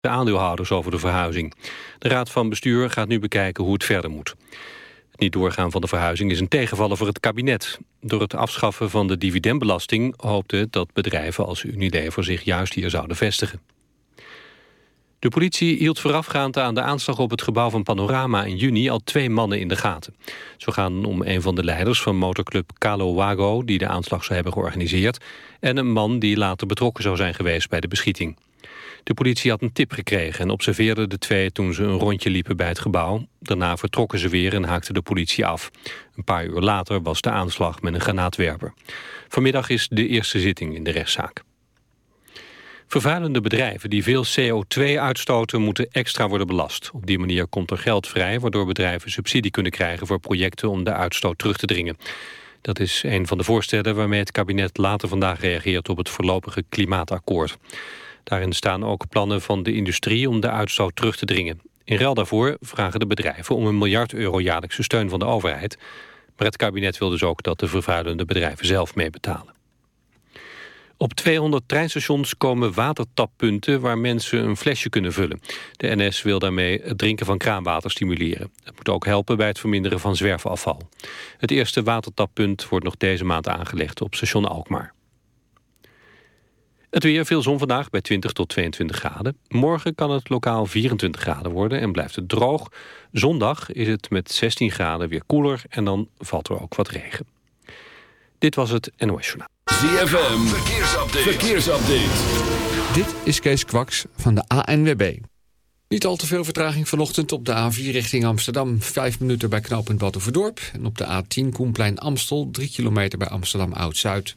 de aandeelhouders over de verhuizing. De Raad van Bestuur gaat nu bekijken hoe het verder moet. Het niet doorgaan van de verhuizing is een tegenvaller voor het kabinet. Door het afschaffen van de dividendbelasting hoopte het dat bedrijven als Unilever zich juist hier zouden vestigen. De politie hield voorafgaand aan de aanslag op het gebouw van Panorama in juni al twee mannen in de gaten. Zo gaan om een van de leiders van motorclub Calo Wago die de aanslag zou hebben georganiseerd en een man die later betrokken zou zijn geweest bij de beschieting. De politie had een tip gekregen en observeerde de twee toen ze een rondje liepen bij het gebouw. Daarna vertrokken ze weer en haakte de politie af. Een paar uur later was de aanslag met een granaatwerper. Vanmiddag is de eerste zitting in de rechtszaak. Vervuilende bedrijven die veel CO2 uitstoten moeten extra worden belast. Op die manier komt er geld vrij waardoor bedrijven subsidie kunnen krijgen voor projecten om de uitstoot terug te dringen. Dat is een van de voorstellen waarmee het kabinet later vandaag reageert op het voorlopige klimaatakkoord. Daarin staan ook plannen van de industrie om de uitstoot terug te dringen. In ruil daarvoor vragen de bedrijven om een miljard euro jaarlijkse steun van de overheid. Maar het kabinet wil dus ook dat de vervuilende bedrijven zelf meebetalen. Op 200 treinstations komen watertappunten waar mensen een flesje kunnen vullen. De NS wil daarmee het drinken van kraanwater stimuleren. Het moet ook helpen bij het verminderen van zwerfafval. Het eerste watertappunt wordt nog deze maand aangelegd op station Alkmaar. Het weer, veel zon vandaag bij 20 tot 22 graden. Morgen kan het lokaal 24 graden worden en blijft het droog. Zondag is het met 16 graden weer koeler en dan valt er ook wat regen. Dit was het NOS Journaal. ZFM, verkeersupdate. verkeersupdate. Dit is Kees Kwaks van de ANWB. Niet al te veel vertraging vanochtend op de A4 richting Amsterdam. Vijf minuten bij knooppunt Batuverdorp. En op de A10 Koenplein Amstel, drie kilometer bij Amsterdam Oud-Zuid.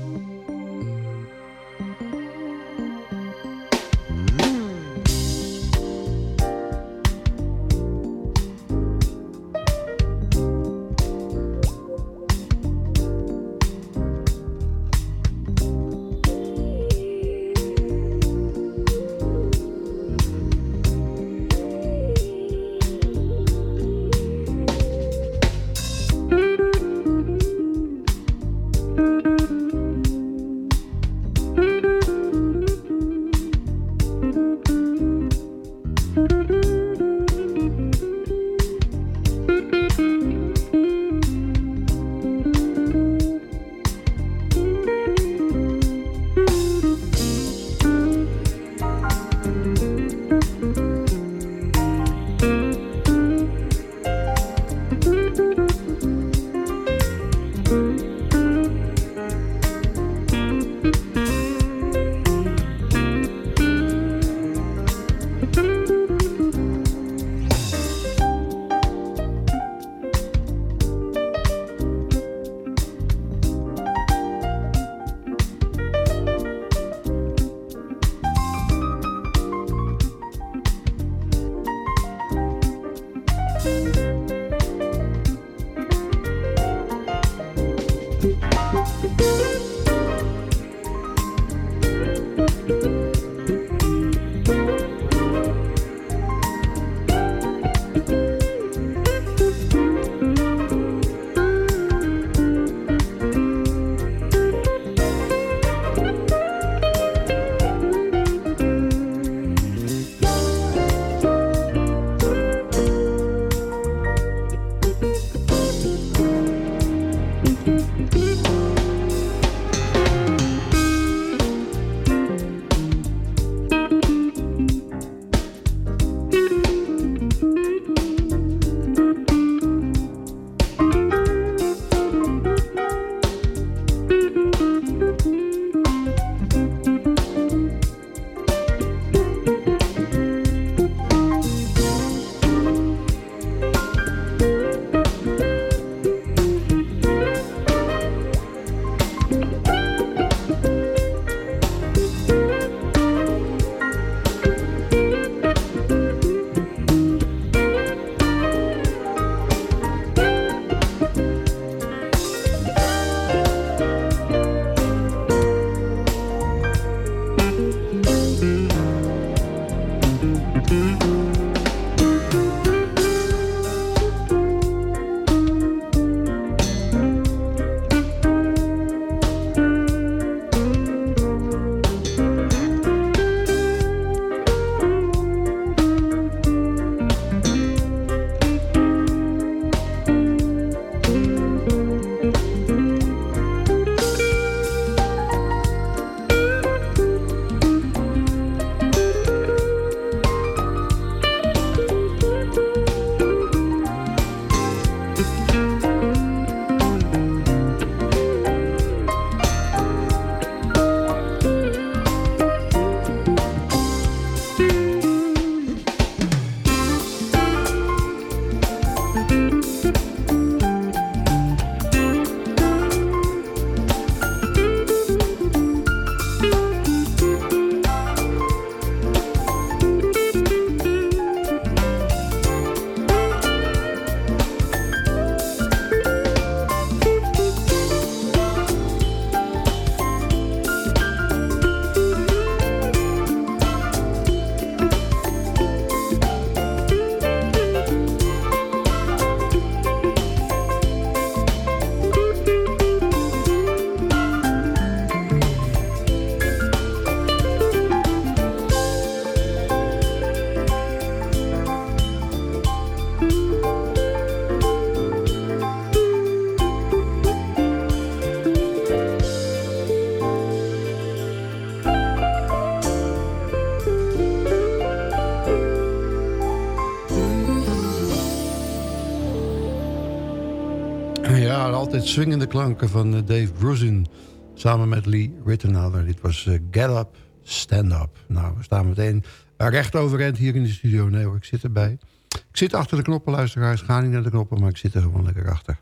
Swingende klanken van eh, Dave Grusin... samen met Lee Rittenhouser. Dit was uh, Get Up, Stand Up. Nou, we staan meteen recht overeind hier in de studio. Nee hoor, ik zit erbij. Ik zit achter de knoppen, luisteraars. Ga niet naar de knoppen, maar ik zit er gewoon lekker achter.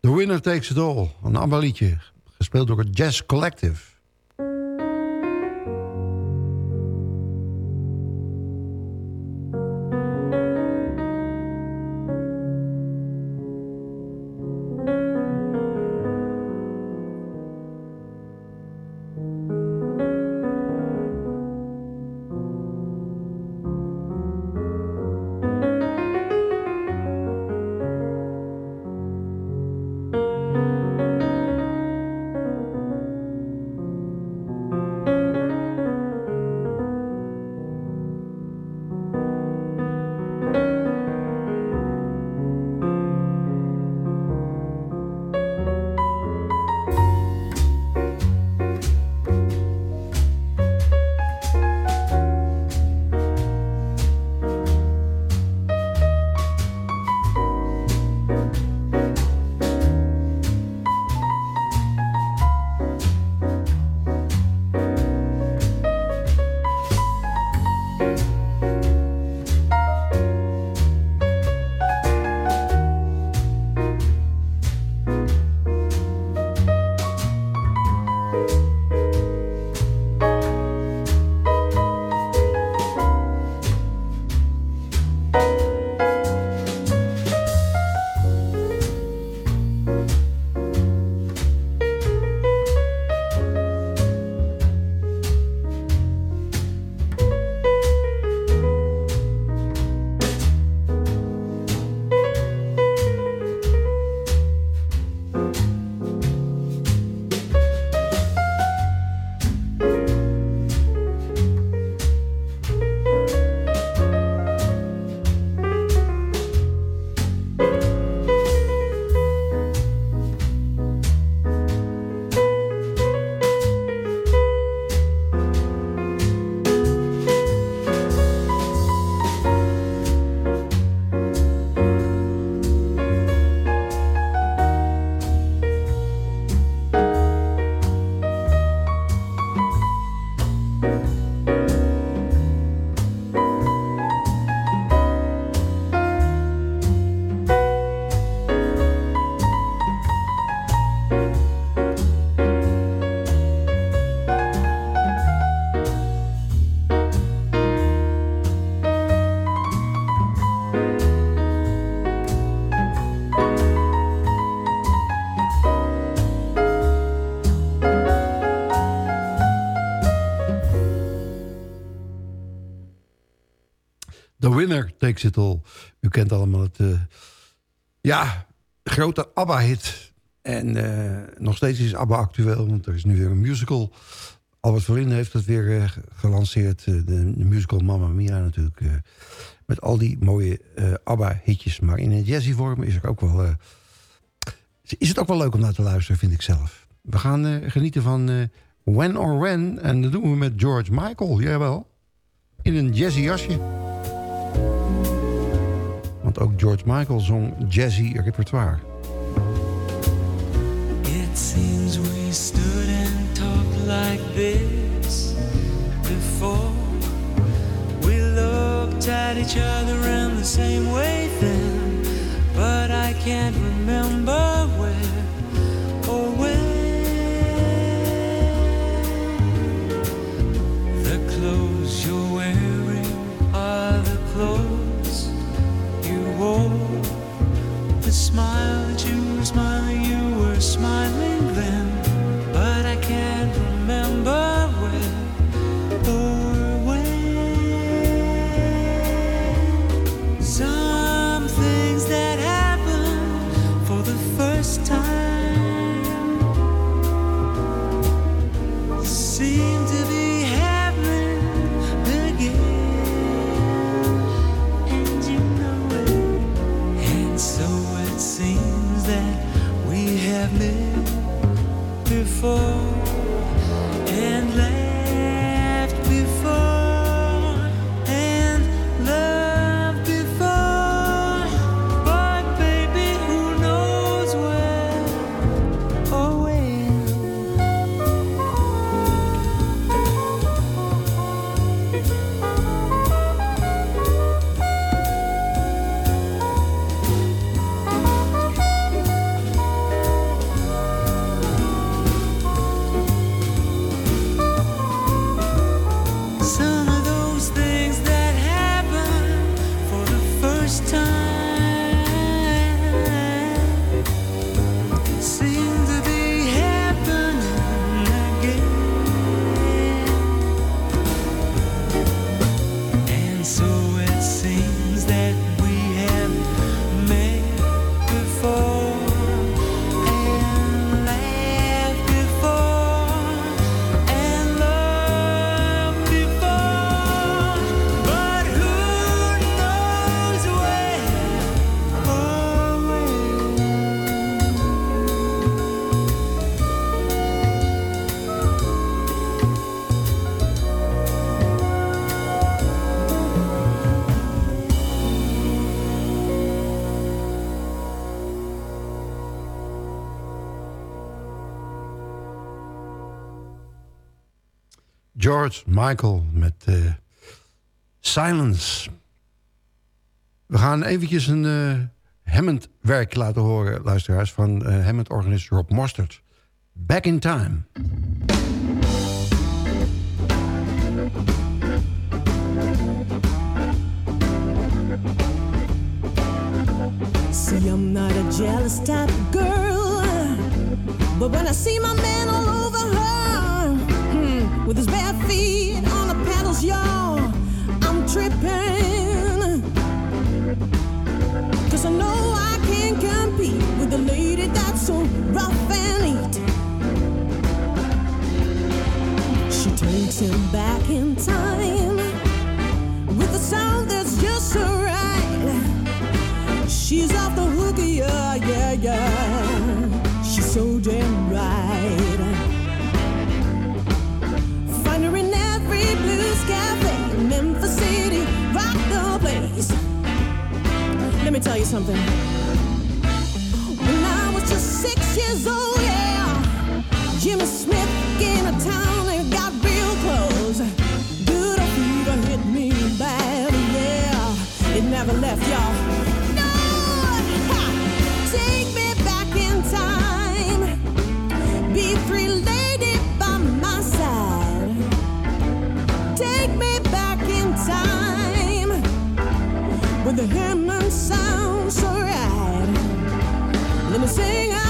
The Winner Takes It All, een ABBA-liedje. Gespeeld door het Jazz Collective. Winner Takes It All. U kent allemaal het... Uh, ja, grote ABBA-hit. En uh, nog steeds is ABBA actueel, want er is nu weer een musical. Albert Verlinde heeft het weer uh, gelanceerd. De, de, musical Mamma Mia natuurlijk. met al die mooie ABBA-hitjes. Maar in een jazzy vorm is, er ook wel, is het ook wel leuk om naar te luisteren, vind ik zelf. We gaan genieten van When or When. En dat doen we met George Michael, jawel. In een jazzy jasje. Want ook George Michael zong jazzy repertoire. It seems we stood and talked like this before. We looked at each other in the same way then. But I can't remember smile George Michael met uh, Silence. We gaan eventjes een uh, Hammond-werk laten horen, luisteraars... van uh, Hammond-organist Rob Mostert. Back in Time. See, I'm not a jealous type of girl But when I see my man with his bare feet on the pedals, y'all. I'm tripping. Cause I know I can't compete with the lady that's so rough and neat. She takes him back in time tell you something. When I was just six years old, yeah, Jimmy Smith came to town and got real close. Good fever hit me bad, yeah. It never left, y'all. No, take me back in time. Be free, lady, by my side. Take me back in time the hymn sing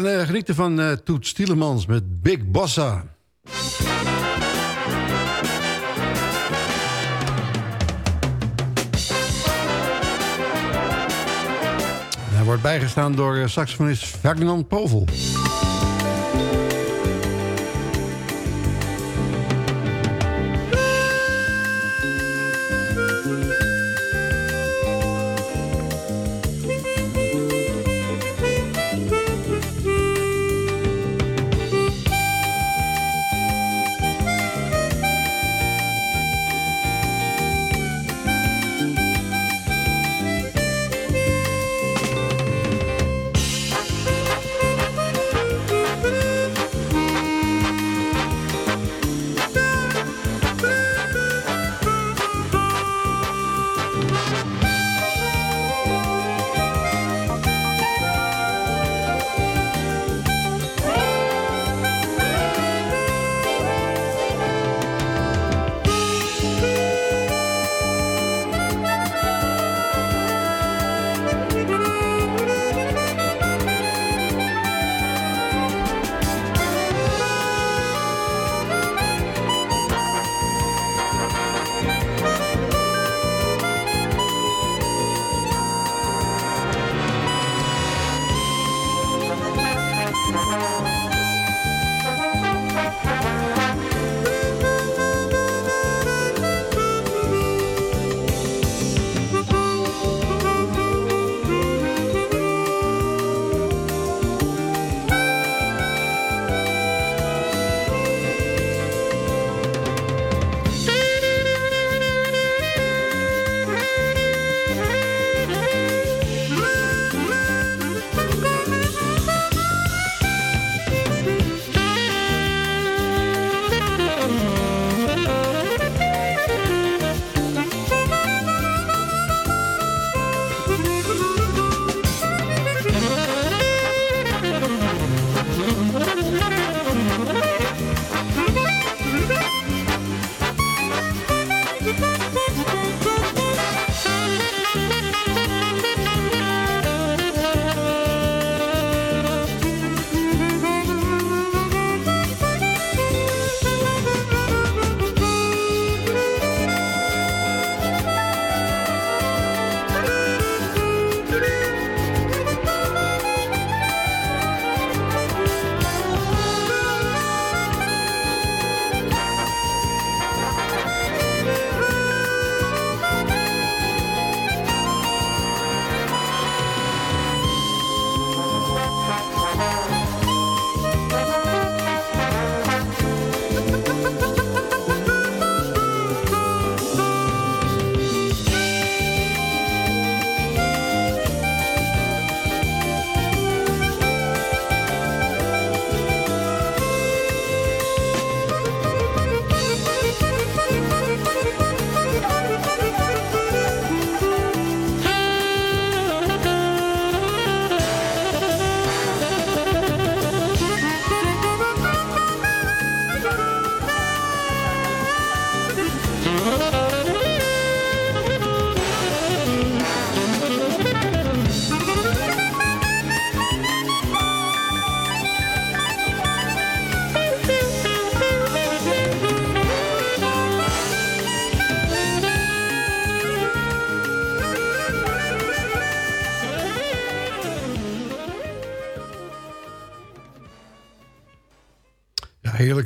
gaan uh, genieten van uh, Toet Stielemans met Big Bossa. Hij wordt bijgestaan door saxofonist Ferdinand Povel.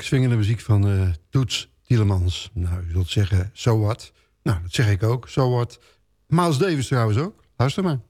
Swingende muziek van uh, Toets Tielemans. Nou, u zult zeggen, so what? Nou, dat zeg ik ook, so what? Miles Davis trouwens ook. Luister maar.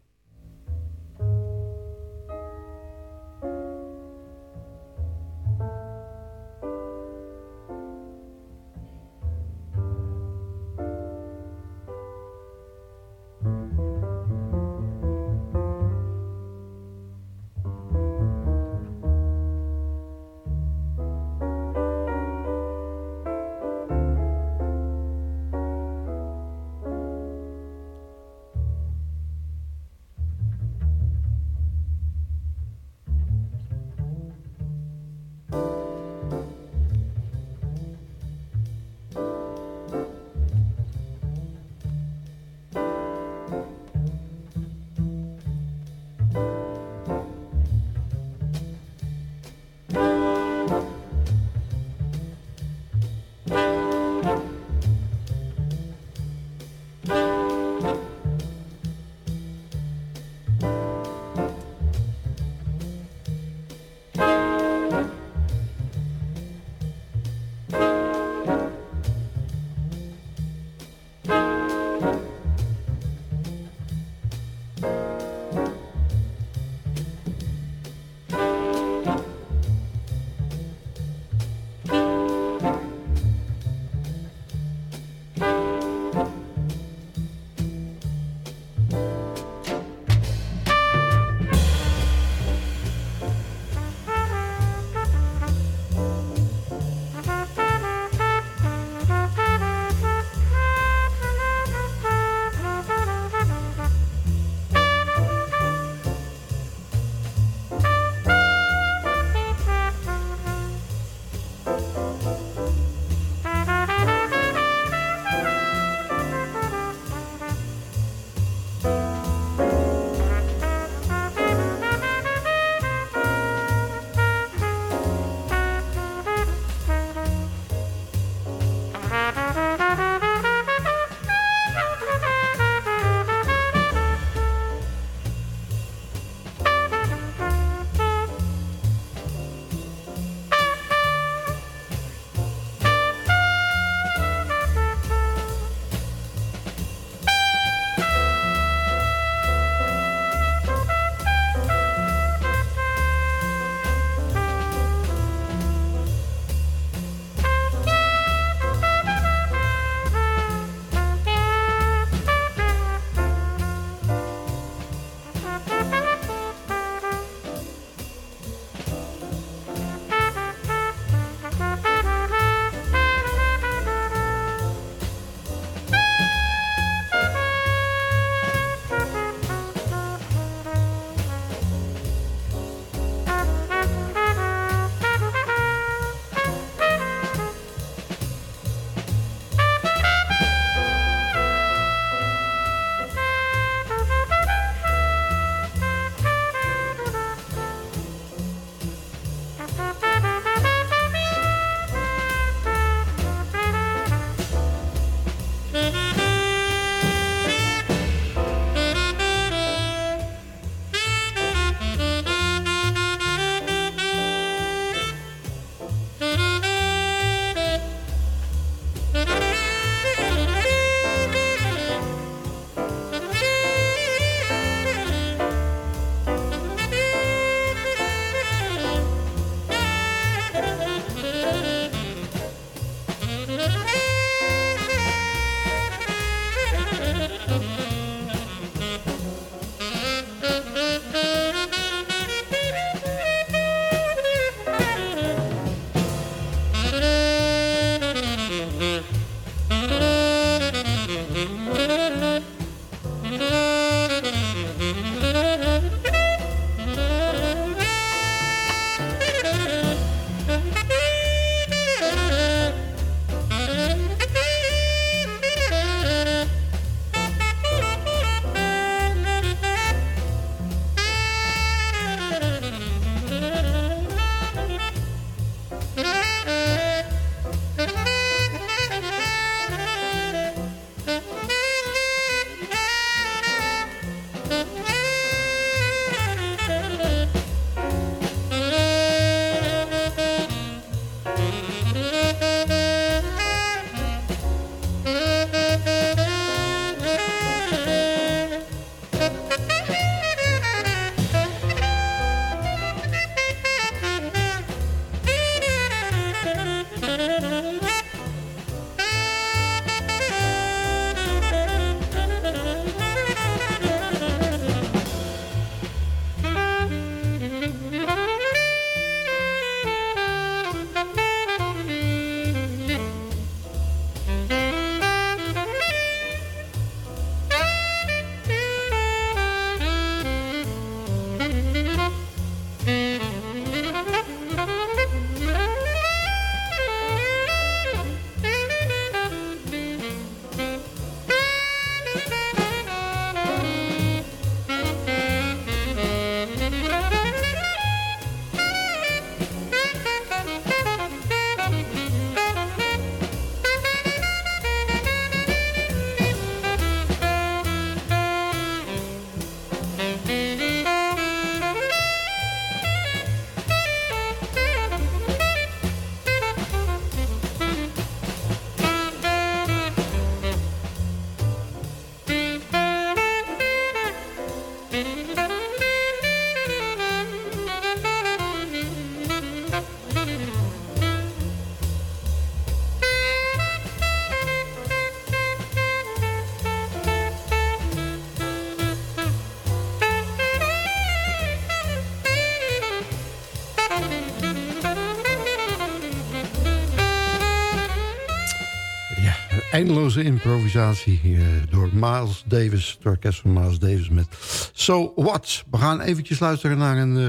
Eindeloze improvisatie uh, door Miles Davis, het orkest van Miles Davis met So What. We gaan eventjes luisteren naar een uh,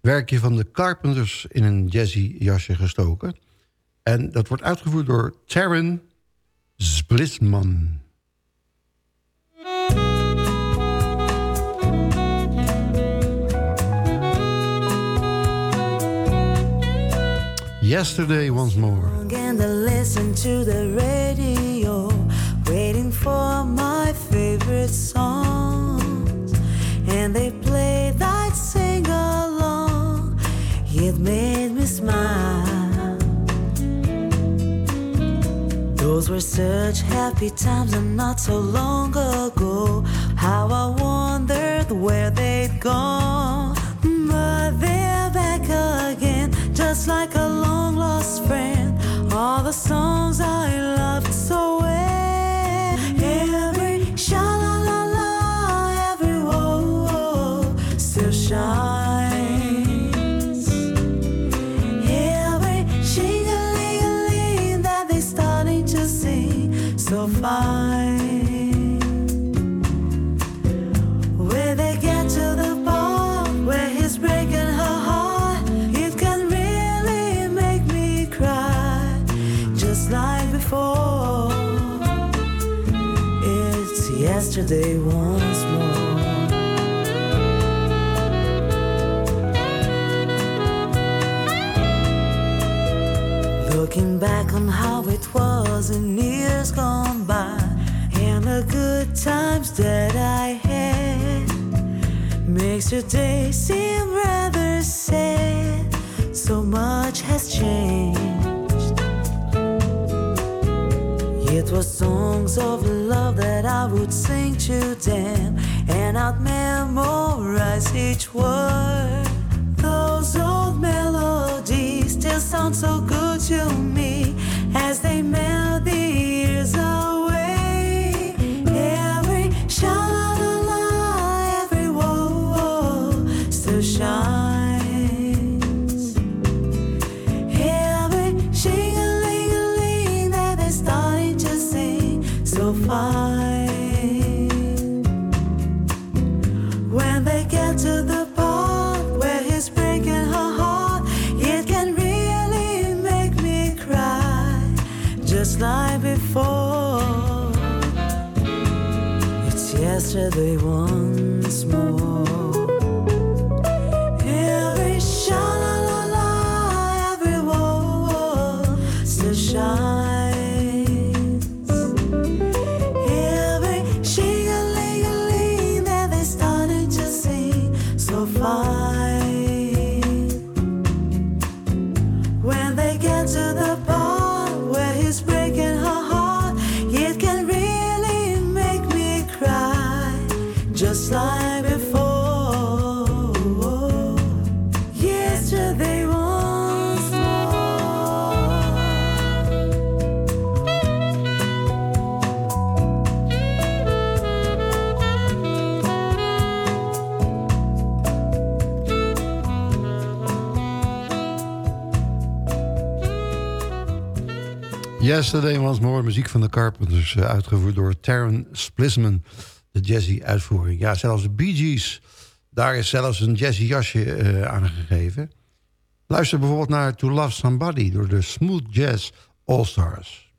werkje van de Carpenters in een jazzy jasje gestoken. En dat wordt uitgevoerd door Taryn Splitsman. Yesterday once more. For my favorite songs. And they play that sing along. It made me smile. Those were such happy times and not so long ago. How I wondered where they'd gone. But they're back again, just like a long lost friend. All the songs I loved so well. So fine. Where they get to the part where he's breaking her heart, it can really make me cry, just like before. It's yesterday once more. Looking back on how it was in years gone that I had makes your day seem rather sad. So much has changed. It was songs of love that I would sing to them, and I'd memorize each word. Those old melodies still sound so good to me yesterday once more. Every sha la la la, every still shines. Every shing a ling a ling they to sing so fine. Yesterday Once More, muziek van de Carpenters... eh, uitgevoerd door Taryn Splisman, de jazzy uitvoering. Ja, zelfs de Bee Gees, daar is zelfs een jazzy jasje eh, aangegeven. Luister bijvoorbeeld naar To Love Somebody... door de Smooth Jazz All-Stars.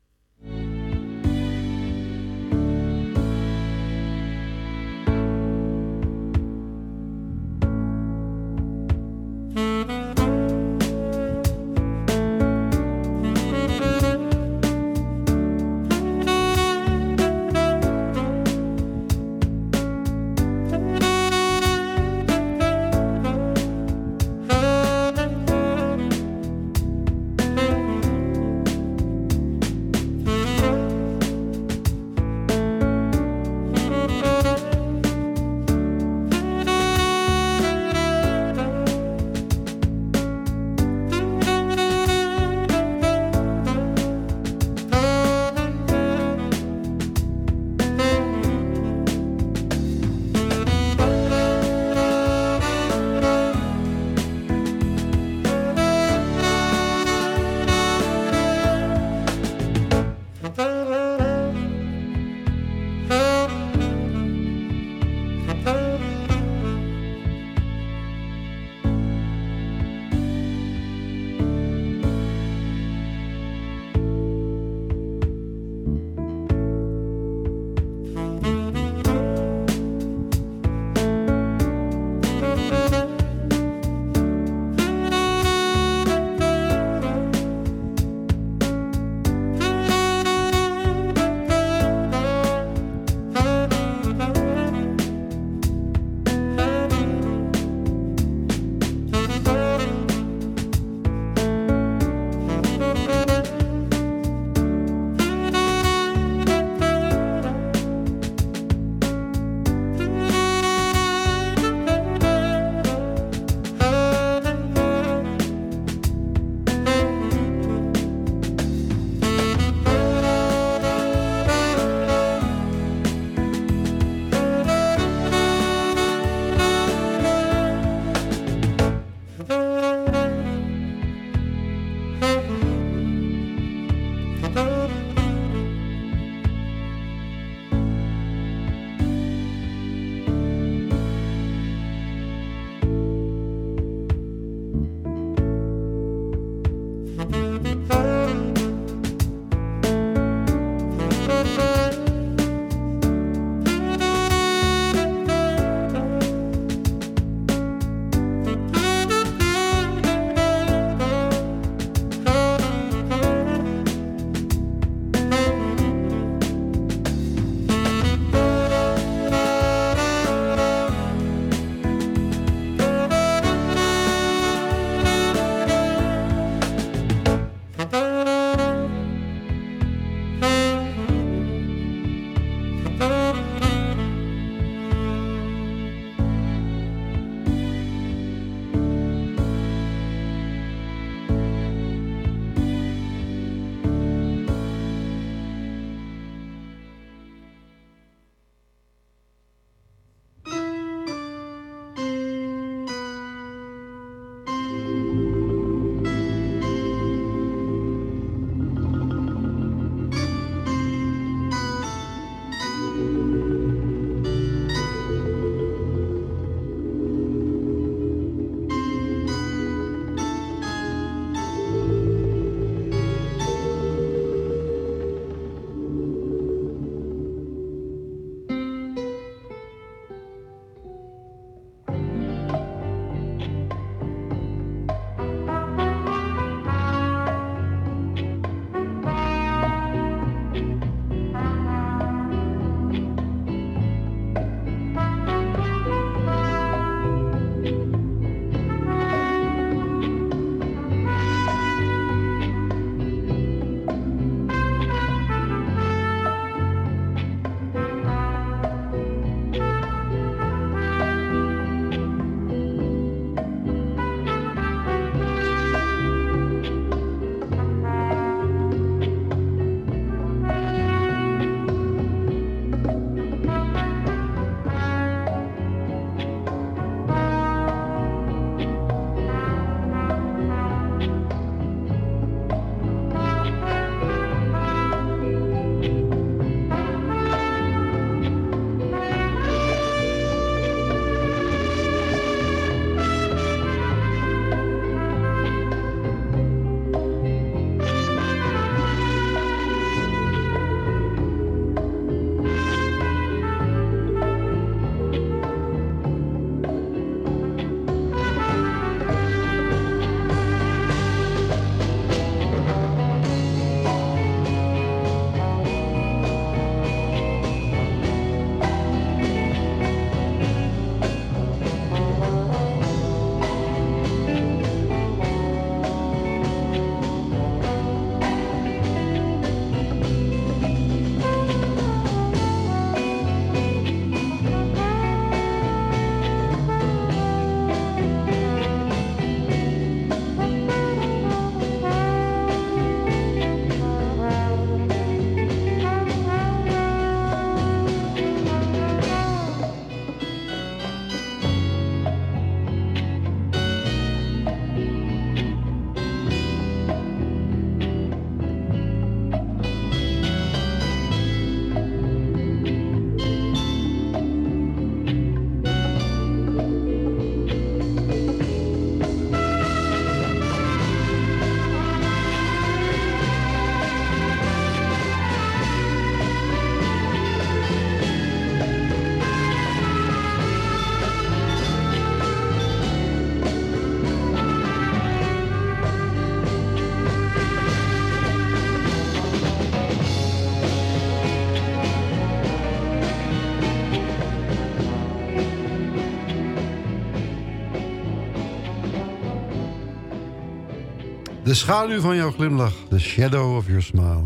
De schaduw van jouw glimlach. The shadow of your smile.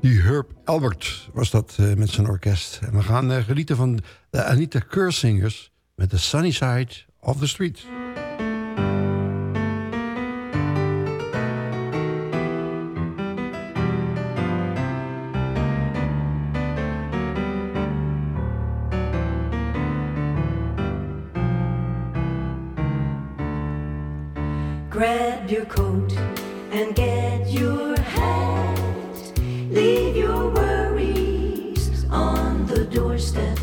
Die Herb Albert was dat uh, met zijn orkest. En we gaan uh, genieten van de Anita Kersingers met The Sunny Side of the Street. Your coat and get your hat. Leave your worries on the doorstep.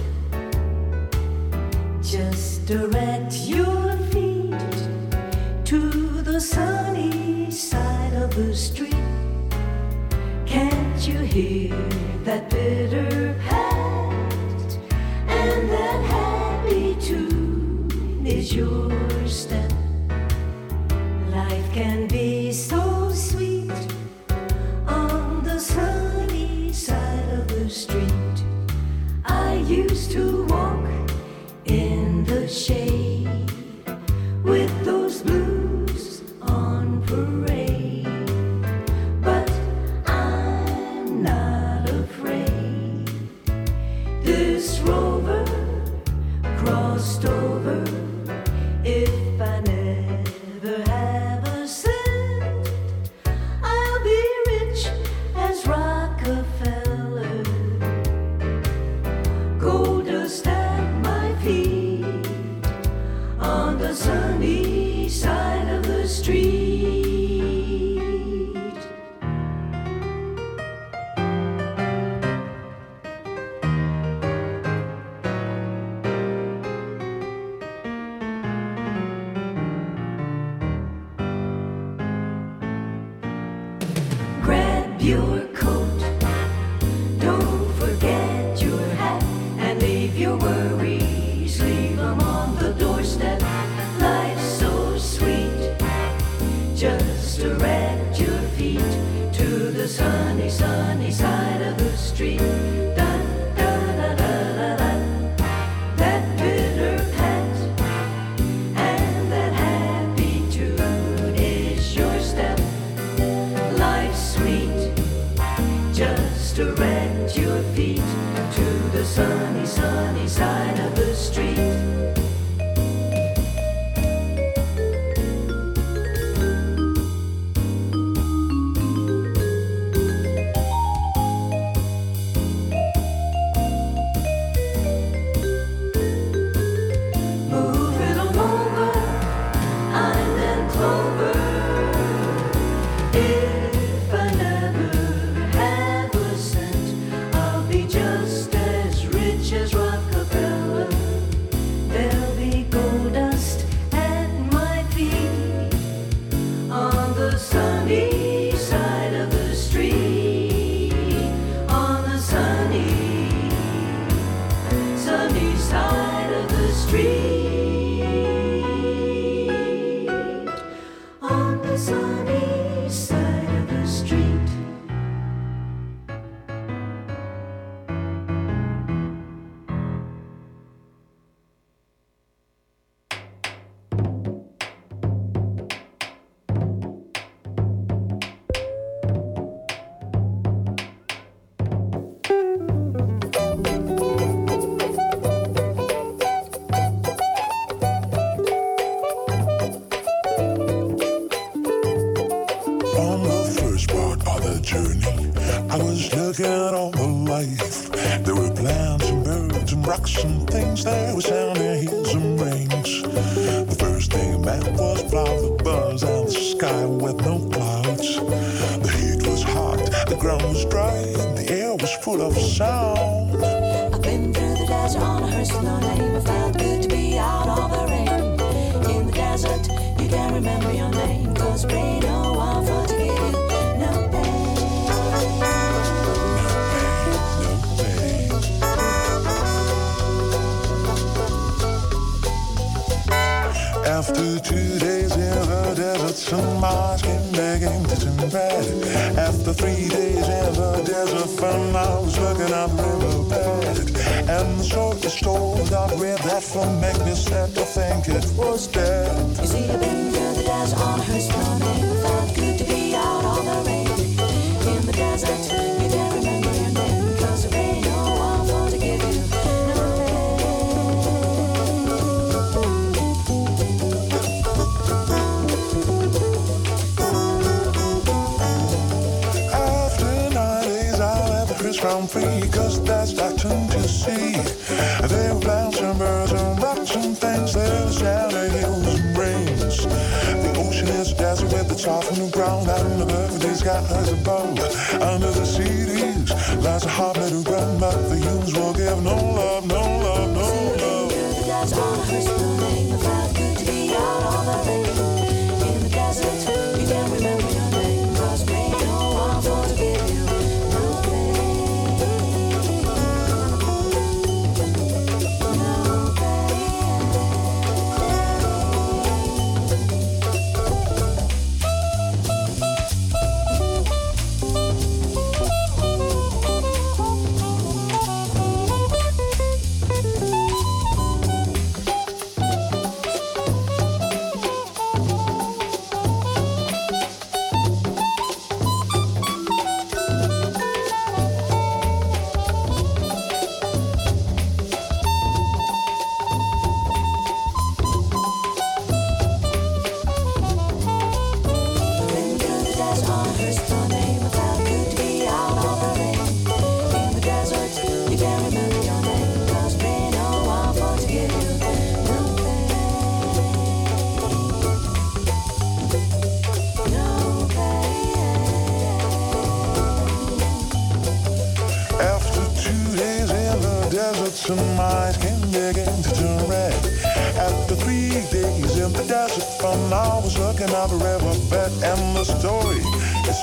Just direct your feet to the sunny side of the street. Can't you hear that bitter pat? And that happy tune is your and things. There were sound and hills and rings. The first thing I met was flower buds and the sky with no clouds. The heat was hot, the ground was dry, and the air was full of sound. I've been through the desert on a hearse with no name. It felt good to be out of the rain. In the desert, you can't remember your name. Cause rain After two days in the desert, some mice came begging to some bread. After three days in the desert, fun, I was looking at the riverbed. And the story is told that read that from make me start to think it was dead. You see, I've been through the desert on her running. Felt good to be out on the range. In the er desert, free, cause that's Dacton to see. There were clouds and birds and rocks and things, there were shallow hills and rains. The ocean is desert with its off on the ground, and above these skies above. Under the cities lies a hot middle ground, but the humans will give no love, no love, no love.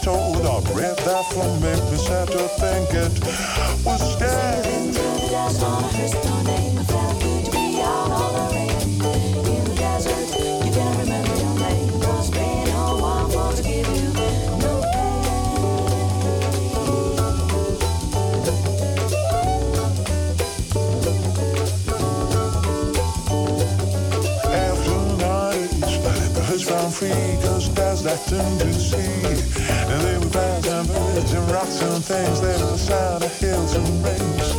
Told. I read that from me sad to think it was dead. Through the to be out on the range. In the desert, you can't remember your name. Cause ain't no to give you no night, the free, that. And grass and birds and rocks and things, there were side of hills and rings.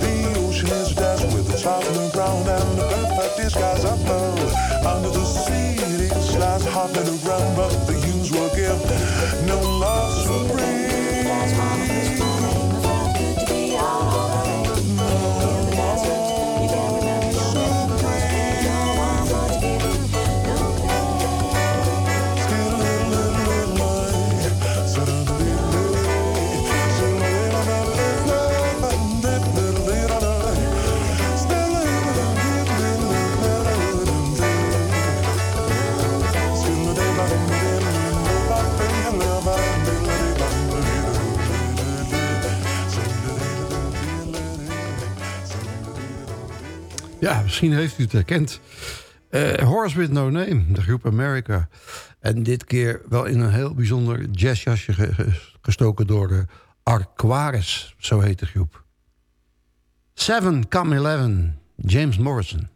The ocean is desert with the ground and the perfect disguise above. Under the sea, it slides hot middle ground, but the humans will give no loss for free. Misschien heeft u het herkend. Eh Horse with No Name, de groep America. En dit keer wel in een heel bijzonder jazzjasje ge- ge- gestoken door de Arquaris, zo heet de groep. Seven Come Eleven, James Morrison.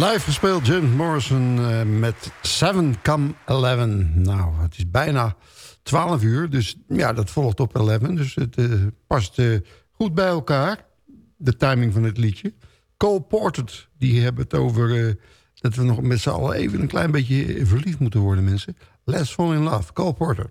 Live gespeeld Jim Morrison eh, met 7 Come 11. Nou, het is bijna 12 uur, dus ja, dat volgt op 11. Dus het eh, past eh, goed bij elkaar, de timing van het liedje. Cole Porter, die hebben het over dat we nog met z'n allen even een klein beetje verliefd moeten worden, mensen. Let's fall in love, Cole Porter.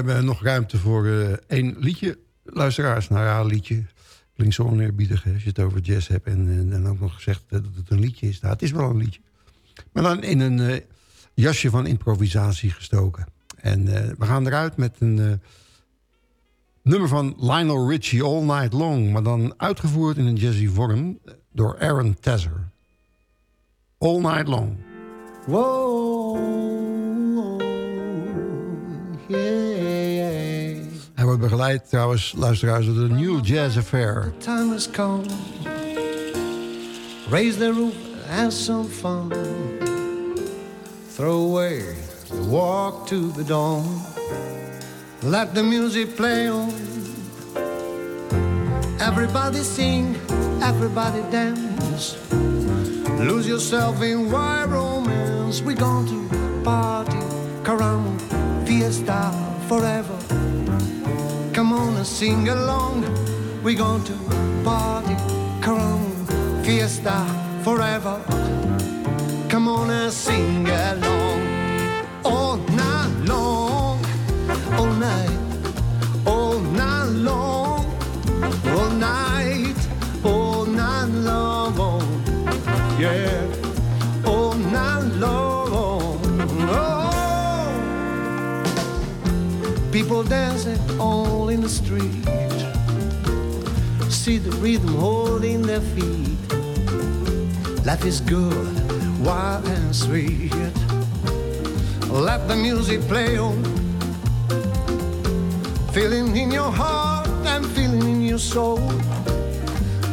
Nou, we hebben nog ruimte voor eh, één liedje. Luisteraars, nou ja, een liedje. Klinkt zo oneerbiedig als je het over jazz hebt. En, en, en ook nog gezegd dat het een liedje is. Nou, het is wel een liedje. Maar dan in een eh, jasje van improvisatie gestoken. En eh, we gaan eruit met een eh, nummer van Lionel Richie, All Night Long. Maar dan uitgevoerd in een jazzy vorm door Aaron Tesser. All Night Long. Whoa, wordt begeleid trouwens, luisteraars, door de New Jazz Affair. The time has come. Raise the roof, have some fun. Throw away the walk to the dawn. Let the music play on. Everybody sing, everybody dance. Lose yourself in wild romance. We're going to party, caramba, fiesta forever. And sing along. We're going to party, caramba, fiesta forever. Come on and sing along. People dancing all in the street. See the rhythm holding their feet. Life is good, wild and sweet. Let the music play on. Feeling in your heart and feeling in your soul.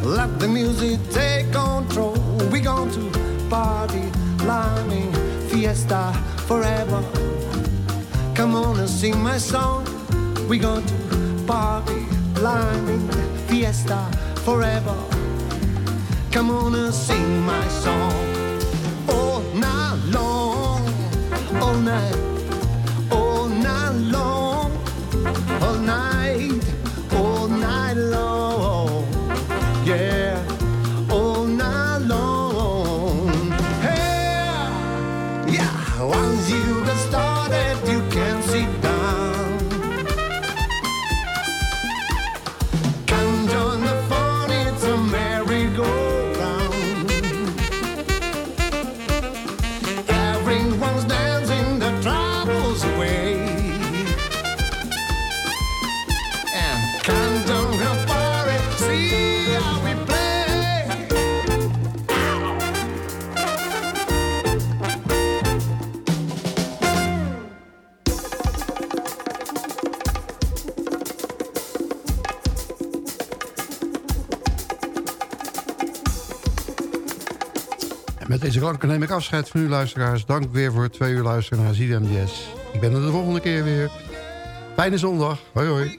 Let the music take control. We're going to party, climbing, fiesta forever. Come on and sing my song. We going to party, climbing, fiesta forever. Come on and sing my song. All night long, all night, deze klanken neem ik afscheid van u luisteraars. Dank weer voor twee uur luisteren naar Jazz. Ik ben er de volgende keer weer. Fijne zondag. Hoi hoi.